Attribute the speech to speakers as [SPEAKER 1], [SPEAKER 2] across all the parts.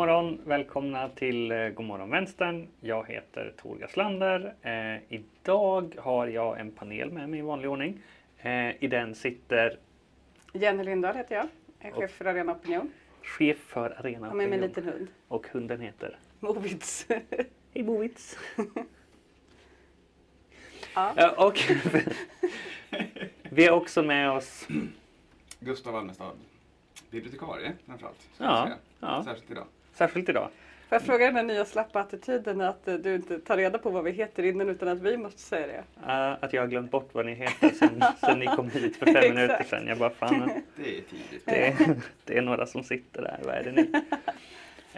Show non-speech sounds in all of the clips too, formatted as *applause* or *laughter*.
[SPEAKER 1] morgon, välkomna till eh, Godmorgon Vänstern. Jag heter Tor Gaslander. Eh, idag har jag en panel med mig i vanlig ordning. Eh, I den sitter
[SPEAKER 2] Jenny Lindahl heter jag, är chef för Arena Opinion.
[SPEAKER 1] chef för Arena
[SPEAKER 2] Har med mig en
[SPEAKER 1] Opinion.
[SPEAKER 2] liten hund,
[SPEAKER 1] och hunden heter
[SPEAKER 2] Movits. *laughs*
[SPEAKER 1] Hej Bovits! *laughs*
[SPEAKER 2] ja.
[SPEAKER 1] Ja, och *laughs* vi har också med oss
[SPEAKER 3] Gustav Almestad, bibliotekarie framförallt.
[SPEAKER 1] Ja, ja.
[SPEAKER 3] Särskilt idag.
[SPEAKER 1] Särskilt idag.
[SPEAKER 2] Får jag fråga den här nya slappa attityden att eh, du inte tar reda på vad vi heter innan utan att vi måste säga det?
[SPEAKER 1] Eh, att jag har glömt bort vad ni heter sen, *laughs* sen ni kom hit för fem minuter sedan. Jag bara fan,
[SPEAKER 3] Det är tidigt.
[SPEAKER 1] det är, det är några som sitter där. Vad är det ni? *laughs*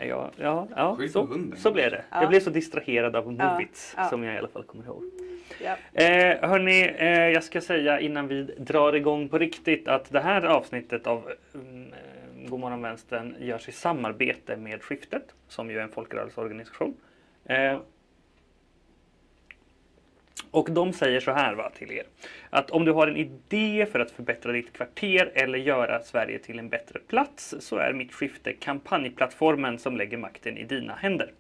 [SPEAKER 1] Ja, ja, ja så, så blev det.
[SPEAKER 2] Ja.
[SPEAKER 1] Jag blev så distraherad av
[SPEAKER 2] Ja,
[SPEAKER 1] Movits
[SPEAKER 2] ja.
[SPEAKER 1] som jag i alla fall kommer ihåg.
[SPEAKER 2] Ja.
[SPEAKER 1] Eh, hörni, eh, jag ska säga innan vi drar igång på riktigt att det här avsnittet av mm, Godmorgon Vänstern görs i samarbete med Skiftet som ju är en folkrörelseorganisation. Eh, och de säger så här va, till er. Att om du har en idé för att förbättra ditt kvarter eller göra Sverige till en bättre plats så är Mitt Skifte kampanjplattformen som lägger makten i dina händer.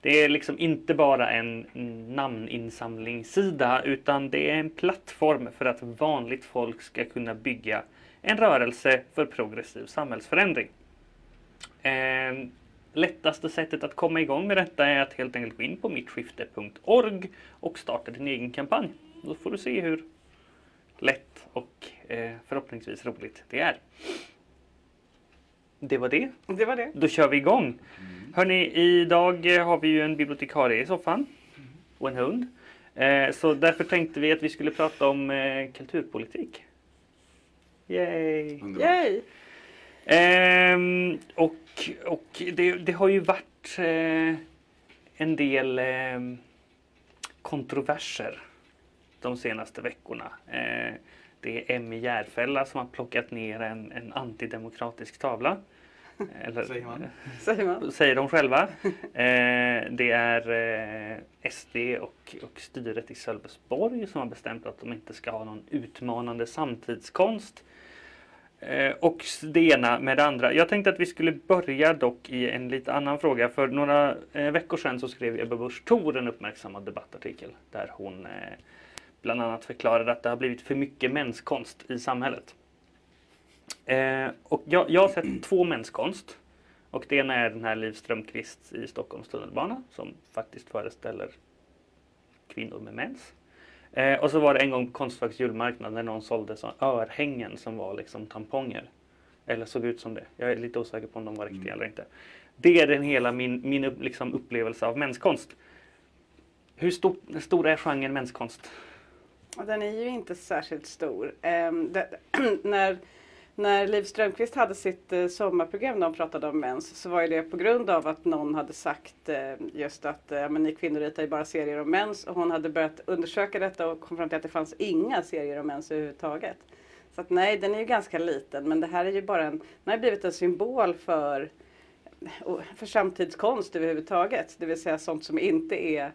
[SPEAKER 1] Det är liksom inte bara en namninsamlingssida utan det är en plattform för att vanligt folk ska kunna bygga en rörelse för progressiv samhällsförändring. Eh, lättaste sättet att komma igång med detta är att helt enkelt gå in på mittskifte.org och starta din egen kampanj. Då får du se hur lätt och eh, förhoppningsvis roligt det är. Det var det.
[SPEAKER 2] Det var det.
[SPEAKER 1] Då kör vi igång. Hörni, idag har vi ju en bibliotekarie i soffan och en hund. Eh, så därför tänkte vi att vi skulle prata om eh, kulturpolitik. Yay!
[SPEAKER 3] Underbart.
[SPEAKER 2] Yay!
[SPEAKER 1] Ehm, och och det, det har ju varit eh, en del eh, kontroverser de senaste veckorna. Eh, det är Emmy Järfälla som har plockat ner en, en antidemokratisk tavla. *laughs* Eller,
[SPEAKER 3] Säger man.
[SPEAKER 2] Säger man.
[SPEAKER 1] säger de själva. Eh, det är eh, SD och, och styret i Sölvesborg som har bestämt att de inte ska ha någon utmanande samtidskonst. Eh, och det ena med det andra. Jag tänkte att vi skulle börja dock i en lite annan fråga. För några eh, veckor sedan så skrev Ebba Busch Thor en uppmärksammad debattartikel där hon eh, bland annat förklarade att det har blivit för mycket menskonst i samhället. Eh, och jag, jag har sett två menskonst. Och det ena är den här Liv Strömquist i Stockholms tunnelbana som faktiskt föreställer kvinnor med mens. Eh, och så var det en gång på Konstfacks julmarknad när någon sålde så örhängen som var liksom tamponger. Eller såg ut som det. Jag är lite osäker på om de var riktiga
[SPEAKER 3] Mm.
[SPEAKER 1] eller inte. Det är den hela min, min upp- liksom upplevelse av menskonst. Hur stor, stor är genren menskonst?
[SPEAKER 2] Den är ju inte särskilt stor. Ehm, det, *clears throat* när, när Liv Strömquist hade sitt eh, sommarprogram där hon pratade om mens så var ju det på grund av att någon hade sagt eh, just att eh, men ni kvinnor ritar ju bara serier om mens och hon hade börjat undersöka detta och kom fram till att det fanns inga serier om mens överhuvudtaget. Så att nej, den är ju ganska liten men det här är ju bara en, den har blivit en symbol för, för samtidskonst överhuvudtaget. Det vill säga sånt som inte är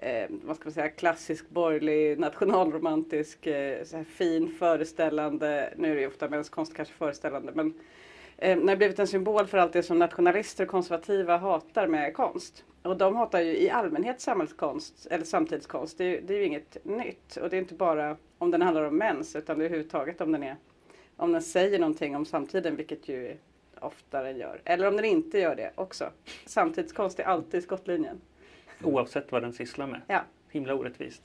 [SPEAKER 2] eh, vad ska man säga, klassisk borgerlig nationalromantisk eh, så här fin föreställande, nu är det ju ofta menskonst kanske föreställande, men eh, när har blivit en symbol för allt det som nationalister och konservativa hatar med konst. Och de hatar ju i allmänhet samhällskonst eller samtidskonst. Det är, ju- det är ju inget nytt och det är inte bara om den handlar om mens utan det är överhuvudtaget om den är om den säger någonting om samtiden, vilket ju oftare gör. Eller om den inte gör det också. Samtidskonst är alltid skottlinjen.
[SPEAKER 1] Oavsett vad den sysslar med.
[SPEAKER 2] Ja.
[SPEAKER 1] Himla orättvist.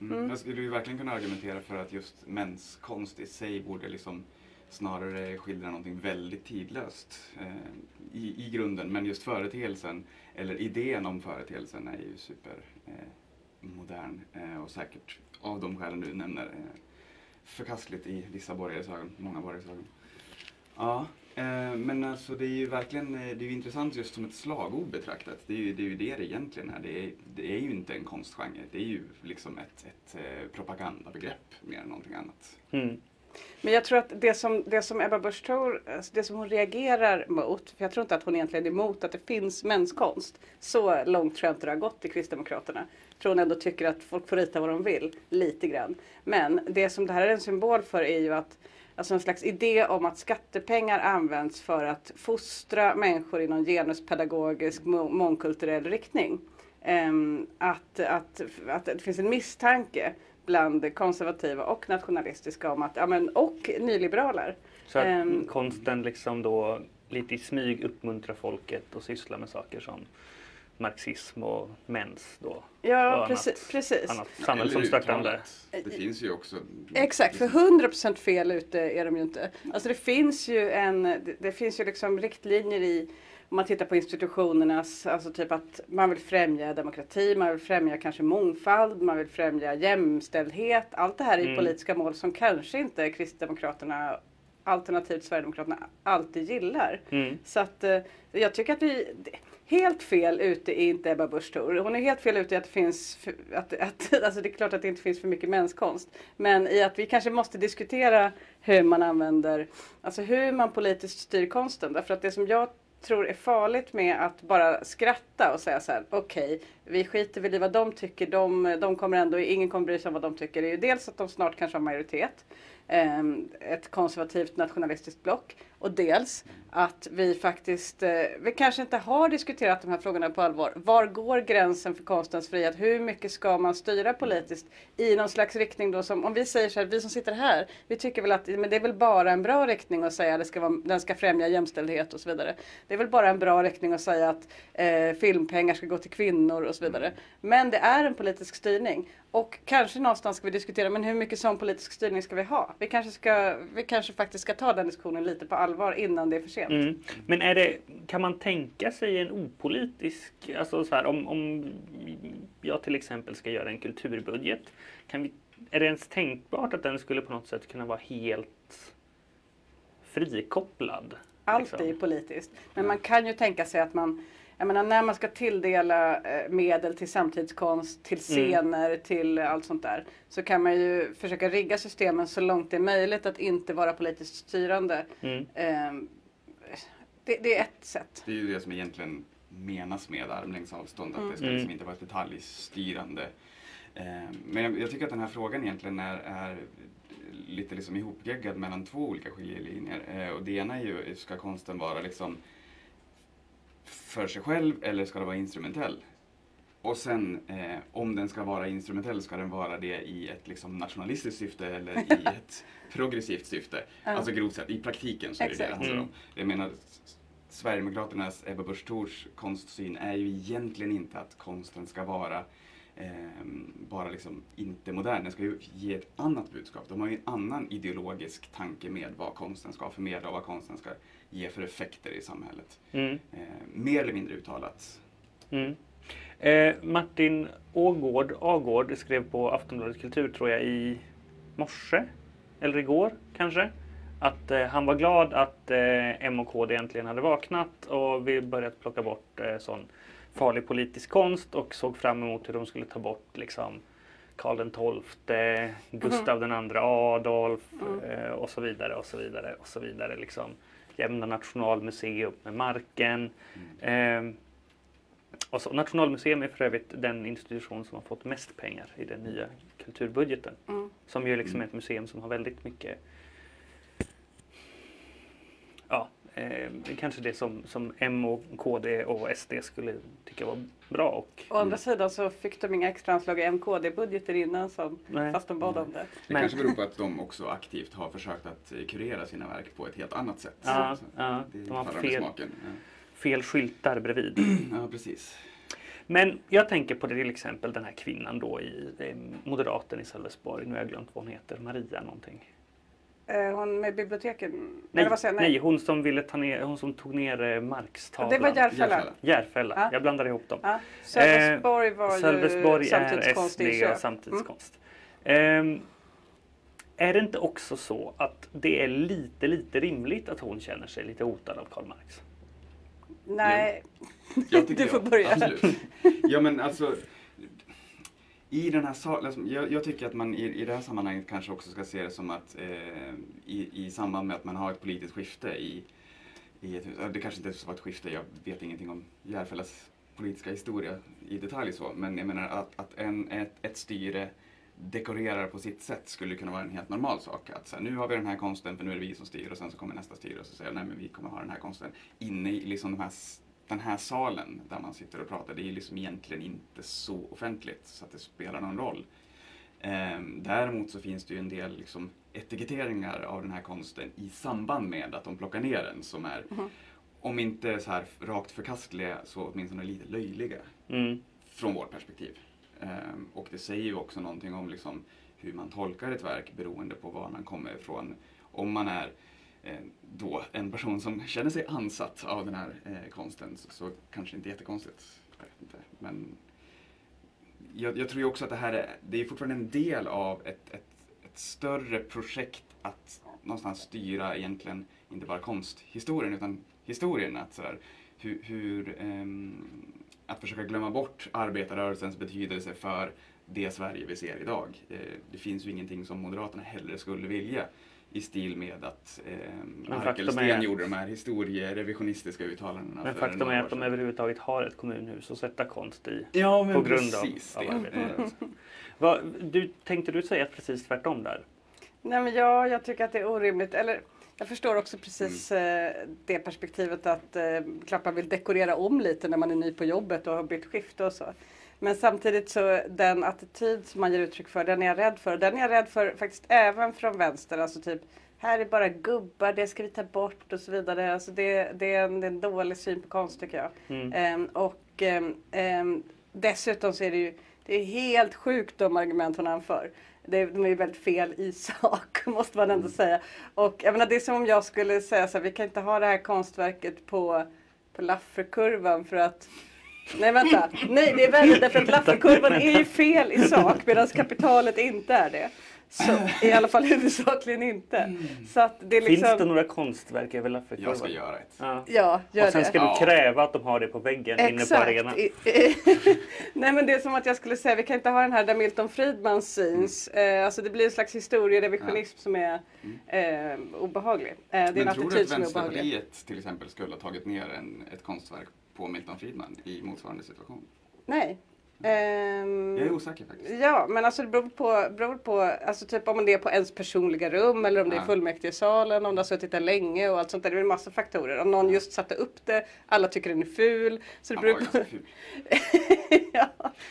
[SPEAKER 3] Mm.
[SPEAKER 2] Mm.
[SPEAKER 3] Jag skulle ju verkligen kunna argumentera för att just menskonst i sig borde liksom snarare skildra någonting väldigt tidlöst eh, i, i grunden. Men just företeelsen, eller idén om företeelsen är ju super eh, eh, och säkert av de skälen du nämner eh, förkastligt i vissa borgares ögon, många borgares ögon. Ja, Eh, men alltså det är ju verkligen eh, det är ju intressant just som ett slagord betraktat. Det är ju det, är ju det det egentligen är. Det är, det är ju inte en konstgenre. Det är ju liksom ett, ett eh, propagandabegrepp mer än någonting annat.
[SPEAKER 1] Mm.
[SPEAKER 2] Men jag tror att det som, det som Ebba Busch Thor, alltså det som hon reagerar mot, för jag tror inte att hon egentligen är emot att det finns menskonst. Så långt tror jag inte det har gått i Kristdemokraterna. Jag tror hon ändå tycker att folk får rita vad de vill, lite grann. Men det som det här är en symbol för är ju att alltså en slags idé om att skattepengar används för att fostra människor i någon genuspedagogisk må- mångkulturell riktning. Ehm, att, att, att det finns en misstanke bland konservativa och nationalistiska om att, ja, men, och nyliberaler.
[SPEAKER 1] Så att
[SPEAKER 2] Ehm.
[SPEAKER 1] konsten liksom då lite i smyg uppmuntrar folket att syssla med saker som marxism och mens då.
[SPEAKER 2] Ja,
[SPEAKER 1] och
[SPEAKER 2] precis.
[SPEAKER 1] annat,
[SPEAKER 2] precis.
[SPEAKER 1] annat samhällsomstörtande.
[SPEAKER 3] Det finns ju också
[SPEAKER 2] Exakt, för 100% fel ute är de ju inte. Alltså det finns ju en, det, det finns ju liksom riktlinjer i om man tittar på institutionernas, alltså typ att man vill främja demokrati, man vill främja kanske mångfald, man vill främja jämställdhet. Allt det här är
[SPEAKER 1] Mm.
[SPEAKER 2] politiska mål som kanske inte Kristdemokraterna alternativt Sverigedemokraterna alltid gillar.
[SPEAKER 1] Mm.
[SPEAKER 2] Så att eh, jag tycker att vi Helt fel ute är inte Ebba Busch Thor. Hon är helt fel ute i att det finns, att, att, *laughs* alltså det är klart att det inte finns för mycket menskonst. Men i att vi kanske måste diskutera hur man använder, alltså hur man politiskt styr konsten. Därför att det som jag tror är farligt med att bara skratta och säga så här, okej, vi skiter väl i vad de tycker, de, de kommer ändå, ingen kommer bry sig om vad de tycker. Det är ju dels att de snart kanske har majoritet, ehm, ett konservativt nationalistiskt block, och dels att vi faktiskt, eh, vi kanske inte har diskuterat de här frågorna på allvar. Var går gränsen för konstens frihet? Hur mycket ska man styra politiskt i någon slags riktning då som, om vi säger så här, vi som sitter här, vi tycker väl att men det är väl bara en bra riktning att säga att det ska vara, den ska främja jämställdhet och så vidare. Det är väl bara en bra riktning att säga att eh, filmpengar ska gå till kvinnor och så vidare. Men det är en politisk styrning. Och kanske någonstans ska vi diskutera, men hur mycket sån politisk styrning ska vi ha? Vi kanske, ska, vi kanske faktiskt ska ta den diskussionen lite på allvar innan det är för sent.
[SPEAKER 1] Mm. Men är det, kan man tänka sig en opolitisk, alltså så här, om, om jag till exempel ska göra en kulturbudget, kan vi, är det ens tänkbart att den skulle på något sätt kunna vara helt frikopplad?
[SPEAKER 2] Allt
[SPEAKER 1] liksom?
[SPEAKER 2] är politiskt. Men man kan ju tänka sig att man, jag menar när man ska tilldela eh, medel till samtidskonst, till
[SPEAKER 1] Mm.
[SPEAKER 2] scener, till allt sånt där. Så kan man ju försöka rigga systemen så långt det är möjligt att inte vara politiskt styrande.
[SPEAKER 1] Mm.
[SPEAKER 2] Ehm, det, det är ett sätt.
[SPEAKER 3] Det är ju det som egentligen menas med armlängds avstånd, att
[SPEAKER 2] Mm.
[SPEAKER 3] det ska
[SPEAKER 1] Mm.
[SPEAKER 3] liksom inte vara ett detaljstyrande. Eh, Men jag, jag tycker att den här frågan egentligen är, är lite liksom ihopgeggad mellan två olika skiljelinjer. Eh, Och det ena är ju, ska konsten vara liksom för sig själv eller ska den vara instrumentell? Och sen eh, om den ska vara instrumentell, ska den vara det i ett liksom, nationalistiskt syfte eller i *laughs* ett progressivt syfte? Alltså grovt sett, i praktiken så är det det det
[SPEAKER 2] Exakt.
[SPEAKER 3] handlar om.
[SPEAKER 1] Mm.
[SPEAKER 3] Jag menar, Sverigedemokraternas Ebba Busch Thors konstsyn är ju egentligen inte att konsten ska vara ehm, bara liksom inte modern. Den ska ju ge ett annat budskap. De har ju en annan ideologisk tanke med vad konsten ska förmedla och vad konsten ska ge för effekter i samhället.
[SPEAKER 1] Mm.
[SPEAKER 3] Eh, mer eller mindre uttalat.
[SPEAKER 1] Mm. Eh, Martin Ågård, Agård skrev på Aftonbladet Kultur tror jag i morse eller igår kanske att eh, han var glad att eh, M och KD äntligen hade vaknat och vi börjat plocka bort eh, sån farlig politisk konst och såg fram emot hur de skulle ta bort liksom Karl XII, Gustav den andra Adolf
[SPEAKER 2] Mm.
[SPEAKER 1] eh, och så vidare och så vidare och så vidare. Liksom. Jämna nationalmuseum med marken. Eh, och så, Nationalmuseum är för övrigt den institution som har fått mest pengar i den nya kulturbudgeten.
[SPEAKER 2] Mm.
[SPEAKER 1] Som ju liksom är ett museum som har väldigt mycket Ja, eh, kanske det som, som M och KD och SD skulle tycka var bra. Och,
[SPEAKER 2] Å andra sidan så fick de inga extra anslag i MKD-budgeten innan som,
[SPEAKER 1] Nej.
[SPEAKER 2] fast de bad om det.
[SPEAKER 3] Det
[SPEAKER 1] Men-
[SPEAKER 3] kanske beror på att de också aktivt har försökt att eh, kurera sina verk på ett helt annat sätt.
[SPEAKER 1] Ja,
[SPEAKER 3] Så
[SPEAKER 1] ja,
[SPEAKER 3] det
[SPEAKER 1] de har fel,
[SPEAKER 3] smaken.
[SPEAKER 1] fel skyltar bredvid.
[SPEAKER 3] Ja. *clears throat* ja, precis.
[SPEAKER 1] Men jag tänker på det till exempel den här kvinnan då i eh, Moderaten i Sölvesborg. Nu har jag glömt vad hon heter. Maria någonting.
[SPEAKER 2] Eh, hon med biblioteken?
[SPEAKER 1] Nej,
[SPEAKER 2] Eller vad säger jag?
[SPEAKER 1] nej hon som ville ta ner, hon som tog ner eh, Marx-tavlan.
[SPEAKER 2] Det var Järfälla.
[SPEAKER 3] Järfälla.
[SPEAKER 1] Järfälla.
[SPEAKER 2] Ja.
[SPEAKER 1] Jag blandar ihop dem.
[SPEAKER 2] Ja. Sölvesborg var ju
[SPEAKER 1] Sölvesborg är
[SPEAKER 2] samtidskonst i
[SPEAKER 1] SD och samtidskonst. Ehm, är det inte också så att det är lite, lite rimligt att hon känner sig lite hotad av Karl Marx?
[SPEAKER 2] Nej, *laughs* Du får
[SPEAKER 3] jag.
[SPEAKER 2] börja.
[SPEAKER 3] Absolut. Ja men alltså i den här sa- liksom, jag, jag tycker att man i, i det här sammanhanget kanske också ska se det som att eh, i, i samband med att man har ett politiskt skifte i, i ett hus, det kanske inte var ett skifte, jag vet ingenting om Järfällas politiska historia i detalj så, men jag menar att, att en, ett, ett styre dekorerar på sitt sätt skulle kunna vara en helt normal sak. Att så här, nu har vi den här konsten för nu är det vi som styr och sen så kommer nästa styre och så säger nej men vi kommer ha den här konsten inne i liksom de här, den här salen där man sitter och pratar. Det är ju liksom egentligen inte så offentligt så att det spelar någon roll. Ehm, däremot så finns det ju en del liksom, etiketteringar av den här konsten i samband med att de plockar ner den som är,
[SPEAKER 2] Mhm.
[SPEAKER 3] om inte så här rakt förkastliga, så åtminstone lite löjliga
[SPEAKER 1] Mm.
[SPEAKER 3] från vårt perspektiv. Ehm, och det säger ju också någonting om liksom, hur man tolkar ett verk beroende på var man kommer ifrån. Om man är Eh, då en person som känner sig ansatt av den här eh, konsten så, så kanske inte jättekonstigt. Jag vet inte. Men jag, jag tror ju också att det här är, det är fortfarande en del av ett, ett, ett större projekt att någonstans styra egentligen inte bara konsthistorien utan historien. Att så här, hur, hur ehm, att försöka glömma bort arbetarrörelsens betydelse för det Sverige vi ser idag. Eh, det finns ju ingenting som Moderaterna hellre skulle vilja i stil med att eh, Arkelsten
[SPEAKER 1] är-
[SPEAKER 3] gjorde de här historierevisioniska uttalandena
[SPEAKER 1] Men faktum är att de överhuvudtaget har ett kommunhus att sätta konst i.
[SPEAKER 3] Ja, men
[SPEAKER 1] på grund av-
[SPEAKER 3] precis.
[SPEAKER 1] av
[SPEAKER 3] det.
[SPEAKER 1] arbetarrörelsen. Vad, du, tänkte du säga precis tvärtom där?
[SPEAKER 2] Nej men ja, jag tycker att det är orimligt. Eller jag förstår också precis eh, det perspektivet att eh, Klappan vill dekorera om lite när man är ny på jobbet och har bytt skift och så. Men samtidigt så den attityd som man ger uttryck för, den är jag rädd för. Den är jag rädd för faktiskt även från vänster. Alltså typ, här är bara gubbar, det ska vi ta bort och så vidare. Alltså det, det, är, en, det är en dålig syn på konst tycker jag.
[SPEAKER 1] Mm.
[SPEAKER 2] Ehm, och ehm, ehm, dessutom så är det ju det är helt sjukt de argument hon anför. Det, de är ju väldigt fel i *laughs* sak måste man ändå säga. Och jag menar, det är som om jag skulle säga så här, vi kan inte ha det här konstverket på, på Lafferkurvan för att Nej vänta, nej det är värre därför att Lafferkurvan är ju fel i sak medan kapitalet inte är det. Så, I alla fall *laughs* huvudsakligen inte. Så att det är liksom...
[SPEAKER 1] Finns det några konstverk över Lafferkurvan?
[SPEAKER 3] Jag ska göra ett.
[SPEAKER 1] Ja.
[SPEAKER 2] Ja, gör
[SPEAKER 1] Och sen
[SPEAKER 2] det.
[SPEAKER 1] ska
[SPEAKER 3] Ja.
[SPEAKER 1] du kräva att de har det på väggen inne på
[SPEAKER 2] Exakt.
[SPEAKER 1] arenan. *laughs*
[SPEAKER 2] Nej men det är som att jag skulle säga, vi kan inte ha den här där Milton Friedman syns. Eh, alltså det blir en slags historierevisionism som är eh, obehaglig. Eh, det är en
[SPEAKER 3] Men tror du att
[SPEAKER 2] som är obehaglig.
[SPEAKER 3] Vänsterpartiet till exempel skulle ha tagit ner en, ett konstverk på Milton Friedman i motsvarande situation?
[SPEAKER 2] Nej. Ehm,
[SPEAKER 3] Jag är osäker faktiskt.
[SPEAKER 2] Ja, men alltså det beror på, beror på alltså typ om det är på ens personliga rum eller om det är fullmäktigesalen, om det har suttit där länge och allt sånt där. Det är en massa faktorer. Om någon just satte upp det, alla tycker den är ful. Så det
[SPEAKER 3] Han
[SPEAKER 2] beror på...
[SPEAKER 3] ful. *laughs*
[SPEAKER 2] ja.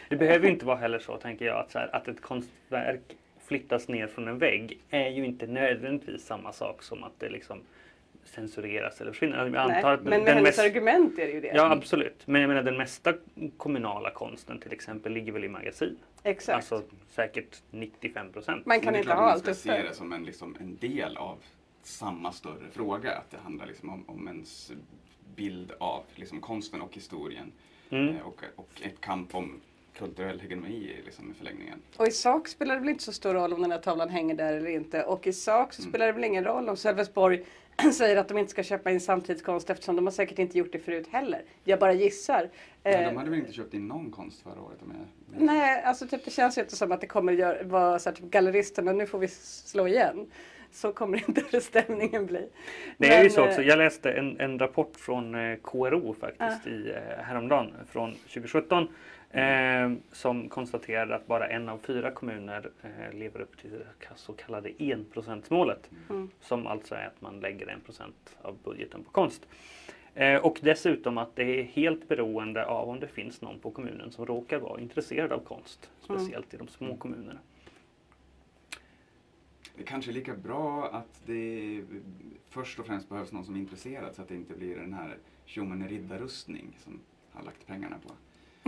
[SPEAKER 1] Det behöver ju inte vara heller så tänker jag att, så här, att ett konstverk flyttas ner från en vägg är ju inte nödvändigtvis samma sak som att det liksom censureras eller försvinner. Jag
[SPEAKER 2] Nej,
[SPEAKER 1] antar att
[SPEAKER 2] men med
[SPEAKER 1] den
[SPEAKER 2] hennes
[SPEAKER 1] mest-
[SPEAKER 2] argument är det ju det.
[SPEAKER 1] Ja absolut. Men jag menar den mesta kommunala konsten till exempel ligger väl i magasin.
[SPEAKER 2] Exakt.
[SPEAKER 1] Alltså säkert 95 procent.
[SPEAKER 2] Man kan inte ha
[SPEAKER 3] att man
[SPEAKER 2] allt
[SPEAKER 3] ska se
[SPEAKER 2] uppe.
[SPEAKER 3] det som en, liksom, en del av samma större fråga. Att det handlar liksom om, om ens bild av liksom, konsten och historien.
[SPEAKER 1] Mm.
[SPEAKER 3] Eh, Och, och ett kamp om kulturell hegemoni liksom, i förlängningen.
[SPEAKER 2] Och i sak spelar det väl inte så stor roll om den här tavlan hänger där eller inte. Och i sak så
[SPEAKER 3] Mm.
[SPEAKER 2] spelar det väl ingen roll om Sölvesborg *clears throat* säger att de inte ska köpa in samtidskonst eftersom de har säkert inte gjort det förut heller. Jag bara gissar. Eh,
[SPEAKER 3] de hade väl inte köpt in någon konst förra året? Om jag...
[SPEAKER 2] Nej, alltså typ, det känns ju inte som att det kommer vara så här, typ, galleristerna, nu får vi slå igen. Så kommer *laughs* inte stämningen bli.
[SPEAKER 1] Det är ju så också.
[SPEAKER 2] eh,
[SPEAKER 1] Jag läste en, en rapport från eh, KRO faktiskt i, eh, häromdagen från 2017 eh, som konstaterade att bara en av fyra kommuner eh, lever upp till det så kallade enprocentsmålet.
[SPEAKER 2] Mm.
[SPEAKER 1] Som alltså är att man lägger en procent av budgeten på konst. Eh, och dessutom att det är helt beroende av om det finns någon på kommunen som råkar vara intresserad av konst.
[SPEAKER 2] Mm.
[SPEAKER 1] Speciellt i de små kommunerna.
[SPEAKER 3] Det kanske är lika bra att det först och främst behövs någon som är intresserad så att det inte blir den här tjommen riddarrustning som har lagt pengarna på.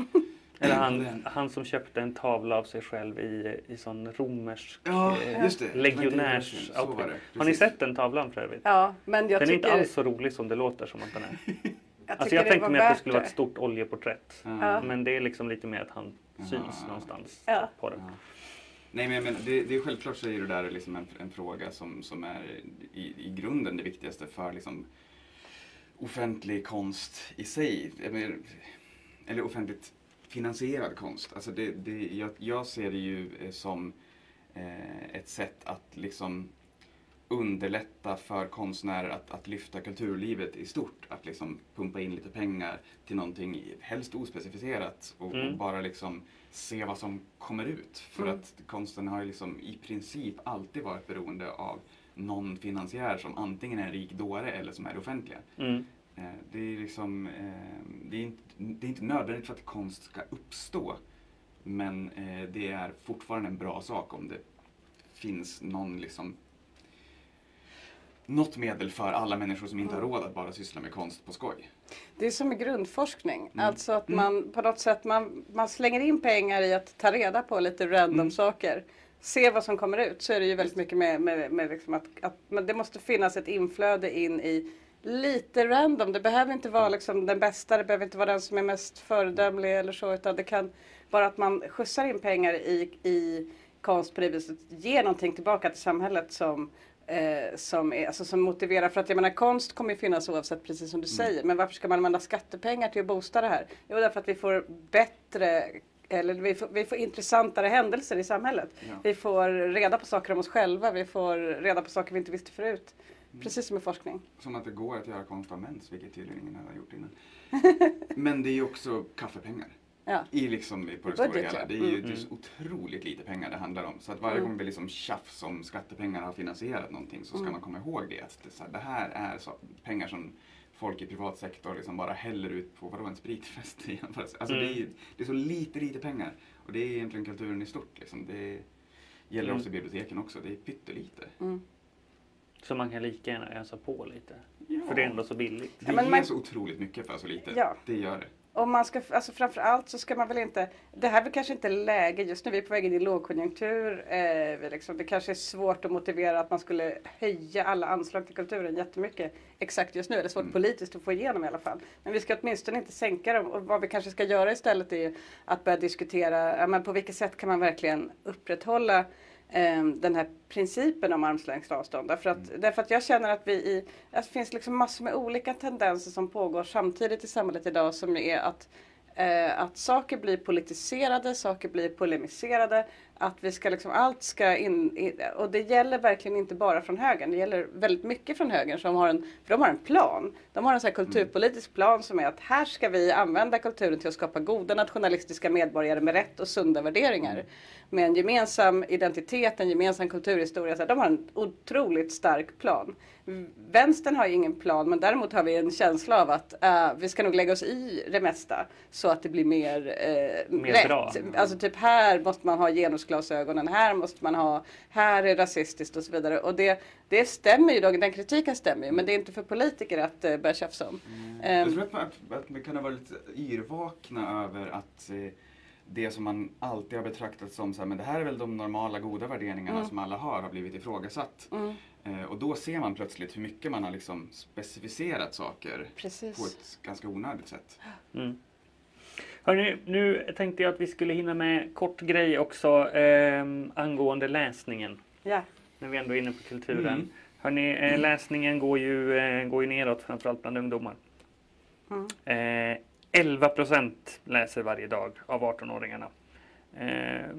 [SPEAKER 3] *laughs*
[SPEAKER 1] Eller han, han som köpte en tavla av sig själv i, i sån romersk
[SPEAKER 3] Ja,
[SPEAKER 1] eh,
[SPEAKER 3] just det.
[SPEAKER 1] legionärs
[SPEAKER 3] Så var det.
[SPEAKER 1] outfit. Har ni sett den tavlan för övrigt?
[SPEAKER 2] Ja, men jag
[SPEAKER 1] den är
[SPEAKER 2] tycker,
[SPEAKER 1] inte alls så rolig som det låter som att den är. *laughs*
[SPEAKER 2] jag
[SPEAKER 1] Alltså jag tänkte mig att det skulle vara ett stort oljeporträtt.
[SPEAKER 2] Ja.
[SPEAKER 1] Men det är liksom lite mer att han syns
[SPEAKER 3] Ja.
[SPEAKER 1] någonstans
[SPEAKER 2] Ja.
[SPEAKER 1] på den.
[SPEAKER 3] Ja. Nej men, men det, det är självklart så är det där liksom en, en fråga som, som är i, i grunden det viktigaste för liksom offentlig konst i sig. Eller offentligt finansierad konst. Alltså det, det, jag, jag ser det ju eh, som eh, ett sätt att liksom underlätta för konstnärer att, att lyfta kulturlivet i stort. Att liksom pumpa in lite pengar till någonting helst ospecificerat och,
[SPEAKER 1] Mm.
[SPEAKER 3] och bara liksom se vad som kommer ut. För
[SPEAKER 2] Mm.
[SPEAKER 3] att konsten har ju liksom i princip alltid varit beroende av någon finansiär som antingen är en rik dåre eller som är det offentliga.
[SPEAKER 1] Mm.
[SPEAKER 3] Eh, Det är liksom, eh, det är inte, det är inte nödvändigt för att konst ska uppstå. Men eh, det är fortfarande en bra sak om det finns någon liksom något medel för alla människor som inte har råd att bara syssla med konst på skoj.
[SPEAKER 2] Det är som med grundforskning.
[SPEAKER 3] Mm.
[SPEAKER 2] Alltså att
[SPEAKER 3] Mm.
[SPEAKER 2] man på något sätt man, man slänger in pengar i att ta reda på lite random
[SPEAKER 3] Mm.
[SPEAKER 2] saker. Se vad som kommer ut. Så är det ju väldigt mycket med, med, med liksom att, att men det måste finnas ett inflöde in i lite random. Det behöver inte vara liksom den bästa, det behöver inte vara den som är mest föredömlig eller så. Utan det kan bara att man skjutsar in pengar i, i konst på det viset. Ger någonting tillbaka till samhället som eh, som, är, alltså, som motiverar. För att jag menar konst kommer ju finnas oavsett precis som du säger. Men varför ska man använda skattepengar till att boosta det här? Jo därför att vi får bättre eller vi får, vi får intressantare händelser i samhället.
[SPEAKER 3] Ja.
[SPEAKER 2] Vi får reda på saker om oss själva. Vi får reda på saker vi inte visste förut. Precis som i forskning.
[SPEAKER 3] Som att det går att göra konst av mens, vilket tydligen ingen har gjort innan. *laughs* Men det är ju också kaffepengar.
[SPEAKER 2] Ja.
[SPEAKER 3] I liksom, på det
[SPEAKER 2] I
[SPEAKER 3] stora hela. Det är ju
[SPEAKER 1] Mm.
[SPEAKER 3] är så otroligt lite pengar det handlar om. Så att varje
[SPEAKER 2] Mm.
[SPEAKER 3] gång det blir liksom tjafs om skattepengar har finansierat någonting så ska
[SPEAKER 2] Mm.
[SPEAKER 3] man komma ihåg det. Att det, så här, det här är så, pengar som folk i privat sektor liksom bara häller ut på vadå, en spritfest *laughs* i. Alltså
[SPEAKER 1] Mm.
[SPEAKER 3] det, är, ju- det är så lite, lite pengar. Och det är egentligen kulturen i stort. Liksom. Det gäller
[SPEAKER 1] Mm.
[SPEAKER 3] också biblioteken också. Det är pyttelite.
[SPEAKER 2] Mm.
[SPEAKER 1] Så man kan lika gärna ösa på lite.
[SPEAKER 3] Ja.
[SPEAKER 1] För det är ändå så billigt.
[SPEAKER 3] Det
[SPEAKER 2] Ja,
[SPEAKER 3] ger
[SPEAKER 2] man-
[SPEAKER 3] så otroligt mycket för så lite.
[SPEAKER 2] Ja.
[SPEAKER 3] Det gör det.
[SPEAKER 2] Om man ska, alltså framför allt så ska man väl inte, det här är väl kanske inte läge just nu, vi är på väg in i lågkonjunktur. Eh, vi liksom, det kanske är svårt att motivera att man skulle höja alla anslag till kulturen jättemycket exakt just nu. Eller svårt
[SPEAKER 3] Mm.
[SPEAKER 2] politiskt att få igenom i alla fall. Men vi ska åtminstone inte sänka dem. Och vad vi kanske ska göra istället är att börja diskutera ja, men på vilket sätt kan man verkligen upprätthålla den här principen om armslängds avstånd. Därför att, därför att jag känner att vi i, att det finns liksom massor med olika tendenser som pågår samtidigt i samhället idag som är att Eh, att saker blir politiserade, saker blir polemiserade. Att vi ska liksom, allt ska in, och det gäller verkligen inte bara från högern. Det gäller väldigt mycket från högern som har en, för de har en plan. De har en här kulturpolitisk plan som är att här ska vi använda kulturen till att skapa goda nationalistiska medborgare med rätt och sunda värderingar. Med en gemensam identitet, en gemensam kulturhistoria. Så de har en otroligt stark plan. Vänstern har ingen plan men däremot har vi en känsla av att eh, vi ska nog lägga oss i det mesta så att det blir mer, eh,
[SPEAKER 1] Mer
[SPEAKER 2] rätt.
[SPEAKER 1] bra.
[SPEAKER 2] Alltså typ här måste man ha genusglasögonen, här måste man ha, här är rasistiskt och så vidare. Och det, det stämmer ju, då, den kritiken stämmer ju men det är inte för politiker att eh, börja tjafsa om.
[SPEAKER 3] Jag
[SPEAKER 2] Ehm,
[SPEAKER 3] tror att, man- att, att vi kan vara lite yrvakna över att eh, det som man alltid har betraktat som så här, men det här är väl de normala goda värderingarna
[SPEAKER 2] Mm.
[SPEAKER 3] som alla har, har blivit ifrågasatt.
[SPEAKER 2] mm,
[SPEAKER 3] Eh, och då ser man plötsligt hur mycket man har liksom specificerat saker på
[SPEAKER 2] precis.
[SPEAKER 3] ett ganska onödigt sätt.
[SPEAKER 1] Mm. Hörrni, nu tänkte jag att vi skulle hinna med kort grej också eh, angående läsningen.
[SPEAKER 2] Ja.
[SPEAKER 1] När vi ändå är inne på kulturen.
[SPEAKER 3] Mm.
[SPEAKER 1] Hörrni, eh, läsningen går ju, eh, går ju neråt framförallt bland ungdomar.
[SPEAKER 2] Mm.
[SPEAKER 1] Eh, 11 procent läser varje dag av 18-åringarna. Eh,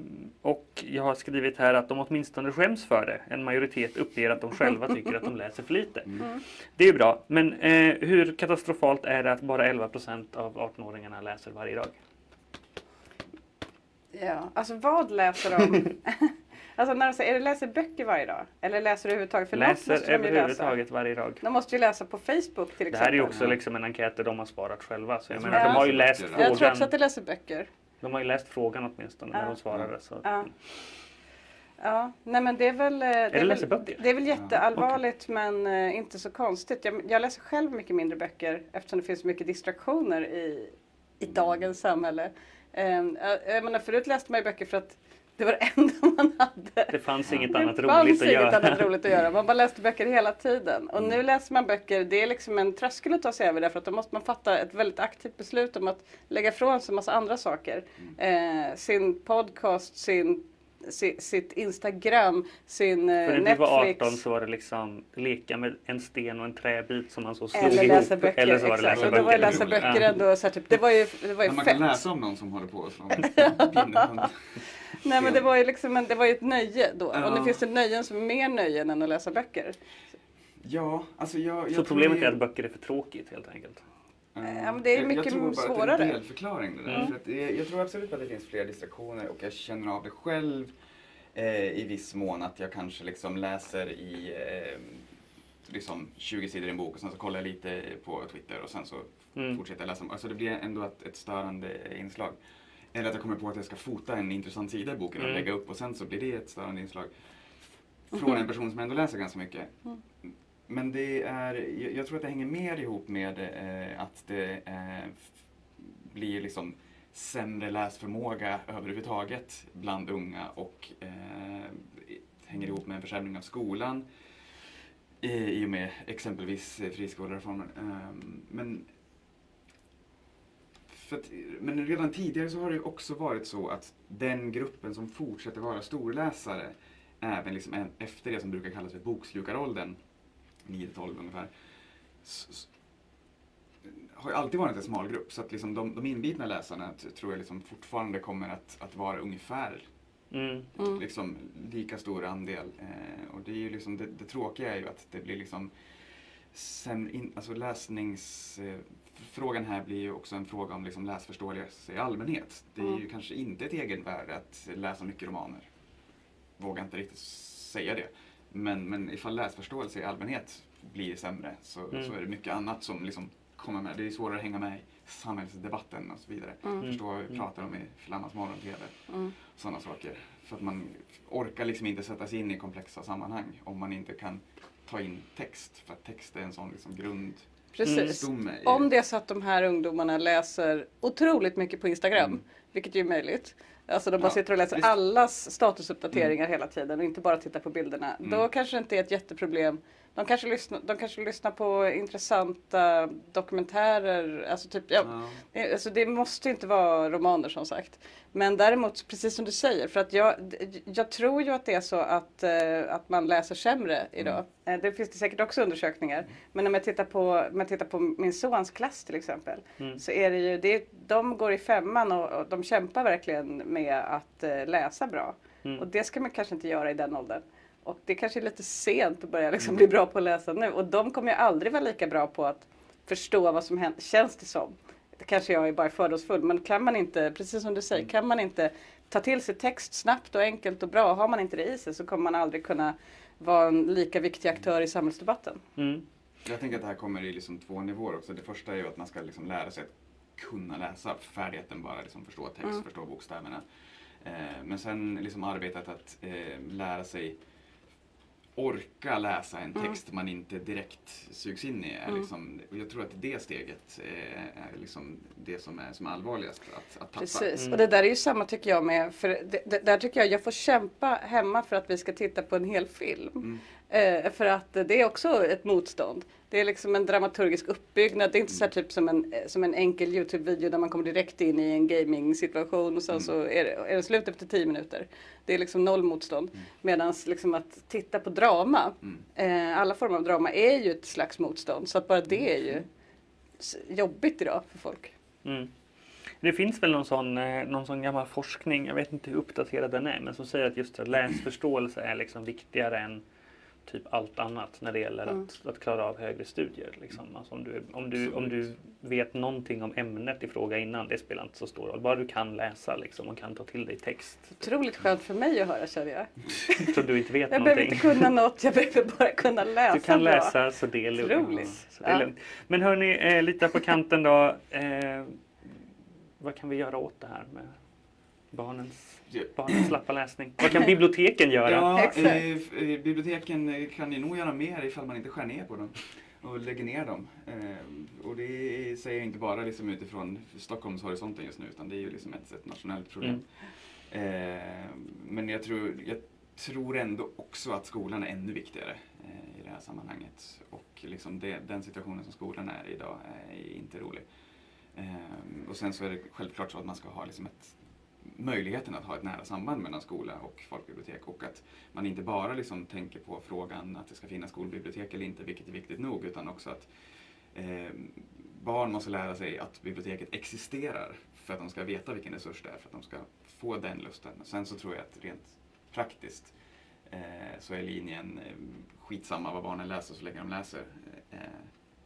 [SPEAKER 1] och jag har skrivit här att de åtminstone skäms för det. En majoritet uppger att de själva tycker att de läser för lite.
[SPEAKER 2] Mm.
[SPEAKER 1] Det är bra. Men eh, hur katastrofalt är det att bara 11 procent av 18-åringarna läser varje dag?
[SPEAKER 2] Ja, alltså vad läser de? *laughs* alltså när de säger, är det läser böcker varje dag? Eller läser du överhuvudtaget? För
[SPEAKER 1] läser överhuvudtaget varje dag.
[SPEAKER 2] De måste ju läsa på Facebook till exempel.
[SPEAKER 1] Det här är ju också liksom en enkät där de har svarat själva. Så jag
[SPEAKER 3] Jag
[SPEAKER 1] menar,
[SPEAKER 2] tror
[SPEAKER 1] de har ju
[SPEAKER 3] jag
[SPEAKER 1] läst
[SPEAKER 3] läser
[SPEAKER 2] Jag tror också
[SPEAKER 1] frågan.
[SPEAKER 2] att de läser böcker.
[SPEAKER 1] De har ju läst frågan åtminstone när
[SPEAKER 2] Ja.
[SPEAKER 1] de svarade. Så.
[SPEAKER 2] Ja. Ja, nej men det är väl... eh, Det är, väl, det är väl jätteallvarligt men eh, inte så konstigt. Jag, jag läser själv mycket mindre böcker eftersom det finns så mycket distraktioner i, i dagens samhälle. Um, jag, jag menar, förut läste man ju böcker för att det var det enda *laughs* man hade.
[SPEAKER 1] Det fanns inget
[SPEAKER 2] det
[SPEAKER 1] annat
[SPEAKER 2] fanns
[SPEAKER 1] roligt att
[SPEAKER 2] inget
[SPEAKER 1] göra.
[SPEAKER 2] annat roligt att göra. Man bara läste böcker hela tiden. Och nu läser man böcker, det är liksom en tröskel att ta sig över därför att då måste man fatta ett väldigt aktivt beslut om att lägga ifrån sig en massa andra saker. Eh, sin podcast, sin, si, sitt Instagram, sin eh,
[SPEAKER 1] För när du
[SPEAKER 2] Netflix.
[SPEAKER 1] var 18 så var det liksom leka med en sten och en träbit som man så slog
[SPEAKER 2] eller
[SPEAKER 1] ihop.
[SPEAKER 2] läsa böcker.
[SPEAKER 1] Eller så var det
[SPEAKER 2] exakt.
[SPEAKER 1] läsa
[SPEAKER 2] och då var det
[SPEAKER 1] böcker.
[SPEAKER 2] läsa böcker ändå så här, typ, det var ju, det var ju
[SPEAKER 3] Men man
[SPEAKER 2] fett.
[SPEAKER 3] kan läsa om någon som håller på som *laughs* pinnehund. *laughs*
[SPEAKER 2] Nej men det var ju liksom en, det var ett nöje då.
[SPEAKER 3] Ja.
[SPEAKER 2] Och nu finns det nöjen som är mer nöjen än att läsa böcker.
[SPEAKER 3] Ja, alltså jag, jag
[SPEAKER 1] Så problemet
[SPEAKER 3] ju-
[SPEAKER 1] är att böcker är för tråkigt helt enkelt.
[SPEAKER 2] Ja, men det är
[SPEAKER 3] jag-
[SPEAKER 2] mycket
[SPEAKER 3] jag tror bara Att det är
[SPEAKER 2] svårare.
[SPEAKER 3] en delförklaring det där.
[SPEAKER 1] Mm.
[SPEAKER 3] För att det, jag tror absolut att det finns fler distraktioner och jag känner av det själv eh, i viss mån att jag kanske liksom läser i eh, liksom 20 sidor i en bok och sen så kollar jag lite på Twitter och sen så
[SPEAKER 1] Mm.
[SPEAKER 3] fortsätter jag läsa. Alltså det blir ändå ett, ett störande inslag. Eller att jag kommer på att jag ska fota en intressant sida i boken och
[SPEAKER 1] Mm.
[SPEAKER 3] lägga upp och sen så blir det ett störande inslag. Från en person som ändå läser ganska mycket.
[SPEAKER 2] Mm.
[SPEAKER 3] Men det är, jag, jag tror att det hänger mer ihop med eh, att det eh, blir liksom sämre läsförmåga överhuvudtaget bland unga och eh, hänger ihop med en försämring av skolan i, i och med exempelvis friskolereformen. Ehm, men, att, men redan tidigare så har det också varit så att den gruppen som fortsätter vara storläsare även liksom en, efter det som brukar kallas för bokslukaråldern, 9-12 ungefär, har ju alltid varit en smal grupp. Så att liksom de, de inbitna läsarna tror jag liksom fortfarande kommer att, att vara ungefär
[SPEAKER 1] Mm.
[SPEAKER 2] Mm.
[SPEAKER 3] liksom lika stor andel. Eh, och det är ju liksom, det, det tråkiga är ju att det blir liksom sämre in, alltså läsnings... Eh, frågan här blir ju också en fråga om liksom läsförståelse i allmänhet. Det är ju
[SPEAKER 2] Mm.
[SPEAKER 3] kanske inte ett egenvärde att läsa mycket romaner. Vågar inte riktigt säga det. Men, men ifall läsförståelse i allmänhet blir sämre så,
[SPEAKER 1] Mm.
[SPEAKER 3] så är det mycket annat som liksom kommer med. Det är svårare att hänga med i samhällsdebatten och så vidare.
[SPEAKER 2] Mm.
[SPEAKER 3] Förstå vad vi
[SPEAKER 1] Mm.
[SPEAKER 3] pratar om i Flammas morgon-TV
[SPEAKER 2] Mm.
[SPEAKER 3] sådana saker. För att man orkar liksom inte sätta sig in i komplexa sammanhang om man inte kan ta in text. För att text är en sån liksom
[SPEAKER 2] Precis.
[SPEAKER 3] grundstomme. i-
[SPEAKER 2] Om det är så att de här ungdomarna läser otroligt mycket på Instagram,
[SPEAKER 3] Mm.
[SPEAKER 2] vilket ju är möjligt. Alltså de bara
[SPEAKER 3] Ja,
[SPEAKER 2] sitter och läser
[SPEAKER 3] visst. Mm.
[SPEAKER 2] allas statusuppdateringar hela tiden och inte bara tittar på bilderna.
[SPEAKER 3] Mm.
[SPEAKER 2] Då kanske det inte är ett jätteproblem. De kanske lyssnar, de kanske lyssnar på intressanta dokumentärer. Alltså typ, ja,
[SPEAKER 3] Ja.
[SPEAKER 2] Alltså det måste inte vara romaner som sagt. Men däremot, precis som du säger, för att jag, jag tror ju att det är så att, eh, att man läser sämre idag. Eh, det finns det säkert också undersökningar. Men om jag tittar på, om jag tittar på min sons klass till exempel.
[SPEAKER 1] Mm.
[SPEAKER 2] Så är det ju, det, är- de går i femman och, och de kämpar verkligen med att eh, läsa bra.
[SPEAKER 1] Mm.
[SPEAKER 2] Och det ska man kanske inte göra i den åldern. Och det kanske är lite sent att börja liksom bli bra på att läsa nu. Och de kommer ju aldrig vara lika bra på att förstå vad som händer, känns det som. Det kanske jag är bara fördomsfull, men kan man inte, precis som du säger, kan man inte ta till sig text snabbt och enkelt och bra, har man inte det i sig så kommer man aldrig kunna vara en lika viktig aktör i samhällsdebatten.
[SPEAKER 1] Mm.
[SPEAKER 3] Jag tänker att det här kommer i liksom två nivåer också. Det första är ju att man ska liksom lära sig att kunna läsa. Färdigheten bara liksom förstå text,
[SPEAKER 2] Mm.
[SPEAKER 3] förstå bokstäverna. Eh, men sen liksom arbetet att eh, lära sig orka läsa en
[SPEAKER 2] Mm.
[SPEAKER 3] text man inte direkt sugs in i. Är
[SPEAKER 2] Mm.
[SPEAKER 3] liksom, och jag tror att det steget eh, är liksom det som är, som är allvarligast att, att tappa.
[SPEAKER 2] Precis,
[SPEAKER 1] Mm.
[SPEAKER 2] och det där är ju samma tycker jag med. För det, det, där tycker jag jag får kämpa hemma för att vi ska titta på en hel film.
[SPEAKER 3] Mm.
[SPEAKER 2] Eh, för att det är också ett motstånd. Det är liksom en dramaturgisk uppbyggnad. Det är inte så här typ som en, eh, som en enkel Youtube-video där man kommer direkt in i en gaming-situation och sen
[SPEAKER 3] Mm.
[SPEAKER 2] så är det, är det slut efter 10 minuter. Det är liksom noll motstånd.
[SPEAKER 3] Mm.
[SPEAKER 2] Medan liksom att titta på drama,
[SPEAKER 3] Mm.
[SPEAKER 2] eh, alla former av drama är ju ett slags motstånd. Så att bara det är
[SPEAKER 3] Mm.
[SPEAKER 2] ju s- jobbigt idag för folk.
[SPEAKER 1] Mm. Det finns väl någon sån, eh, någon sån gammal forskning, jag vet inte hur uppdaterad den är, men som säger att just läsförståelse är liksom viktigare än typ allt annat när det gäller
[SPEAKER 2] Mm.
[SPEAKER 1] att, att klara av högre studier. Liksom. Alltså om, du, om, du, om du vet någonting om ämnet i fråga innan, det spelar inte så stor roll. Bara du kan läsa liksom, och kan ta till dig text.
[SPEAKER 2] Otroligt skönt för mig att höra känner jag.
[SPEAKER 1] Så du inte vet *laughs*
[SPEAKER 2] Jag behöver
[SPEAKER 1] någonting.
[SPEAKER 2] inte kunna något, jag behöver bara kunna läsa
[SPEAKER 1] Du kan
[SPEAKER 2] bra.
[SPEAKER 1] läsa så det är lugnt.
[SPEAKER 2] Otroligt.
[SPEAKER 1] Så det är
[SPEAKER 2] Ja.
[SPEAKER 1] lugnt. Men hörni, eh, lite på kanten då. Eh, vad kan vi göra åt det här med barnens, barnens slappa läsning? Vad kan biblioteken göra?
[SPEAKER 3] Ja, *laughs* eh, eh, biblioteken kan ju nog göra mer ifall man inte skär ner på dem och lägger ner dem. Eh, och det säger jag inte bara liksom utifrån Stockholmshorisonten just nu utan det är ju liksom ett, ett nationellt problem. Eh, men jag tror, jag tror ändå också att skolan är ännu viktigare eh, i det här sammanhanget. Och liksom det, den situationen som skolan är i idag är inte rolig. Eh, och sen så är det självklart så att man ska ha liksom ett möjligheten att ha ett nära samband mellan skola och folkbibliotek och att man inte bara liksom tänker på frågan att det ska finnas skolbibliotek eller inte, vilket är viktigt nog, utan också att eh, barn måste lära sig att biblioteket existerar för att de ska veta vilken resurs det är, för att de ska få den lusten. Sen så tror jag att rent praktiskt eh, så är linjen eh, skitsamma vad barnen läser så länge de läser. Eh,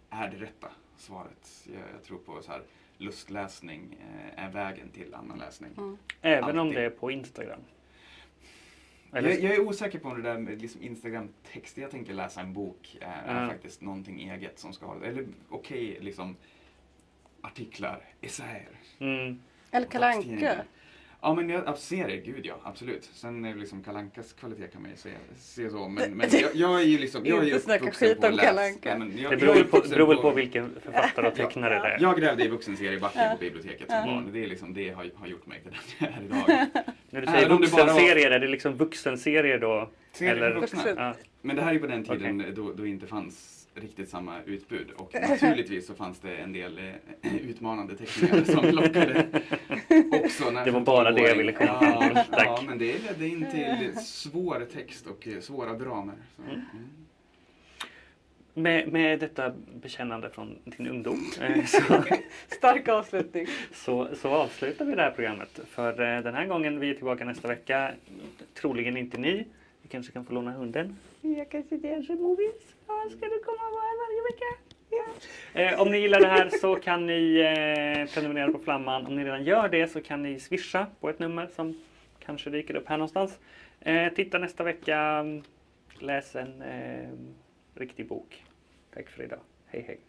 [SPEAKER 3] är det rätta svaret. Jag, jag tror på så här lustläsning eh, är vägen till annan läsning.
[SPEAKER 2] Mm.
[SPEAKER 1] Även om
[SPEAKER 3] Alltid.
[SPEAKER 1] det är på Instagram. Eller,
[SPEAKER 3] Jag, jag är osäker på om det där med liksom Instagram-text. Jag tänker läsa en bok är, är
[SPEAKER 1] Ja.
[SPEAKER 3] faktiskt någonting eget som ska ha det. Eller okej, liksom artiklar, essäer.
[SPEAKER 1] mm,
[SPEAKER 2] Eller Kalle.
[SPEAKER 3] Ja men jag, ja, serier, gud ja, absolut. Sen är det liksom Kalankas kvalitet kan man ju se, se så. Men, men jag, jag är ju liksom, jag är ju
[SPEAKER 2] Inte snacka skit
[SPEAKER 3] på
[SPEAKER 2] om
[SPEAKER 3] läs.
[SPEAKER 2] Kalle Anka.
[SPEAKER 3] Ja, men jag,
[SPEAKER 1] det beror på, beror väl på vilken författare och tecknare det är.
[SPEAKER 3] Jag grävde i vuxenserier på biblioteket som
[SPEAKER 1] Ja.
[SPEAKER 3] barn. Det är liksom det har, har gjort mig till den jag är idag. *laughs*
[SPEAKER 1] När du säger
[SPEAKER 3] det var-
[SPEAKER 1] vuxenserier, är det liksom vuxenserier då?
[SPEAKER 3] Serier
[SPEAKER 1] Eller-
[SPEAKER 3] vuxna.
[SPEAKER 2] Vuxen.
[SPEAKER 1] Ja.
[SPEAKER 3] Men det här är på den tiden då, då inte fanns riktigt samma utbud och *laughs* naturligtvis så fanns det en del eh, utmanande teckningar som *laughs* lockade också. När
[SPEAKER 1] Det var bara det jag ville komma fram
[SPEAKER 3] ja, ja, men det ledde in till svår text och eh, svåra dramer. Så,
[SPEAKER 1] Mm.
[SPEAKER 3] mm.
[SPEAKER 1] Med, med detta bekännande från din ungdom eh, *laughs* så,
[SPEAKER 2] Stark avslutning.
[SPEAKER 1] så, så avslutar vi det här programmet. För eh, den här gången, vi är tillbaka nästa vecka. Troligen inte ni. Vi kanske kan få låna hunden. Jag kanske det är movies. Ja, ska du komma var varje vecka? Ja. Eh, om ni gillar det här så kan ni eh, prenumerera på Flamman. Om ni redan gör det så kan ni swisha på ett nummer som kanske dyker upp här någonstans. Eh, titta nästa vecka. Läs en eh, riktig bok. Tack för idag. Hej hej.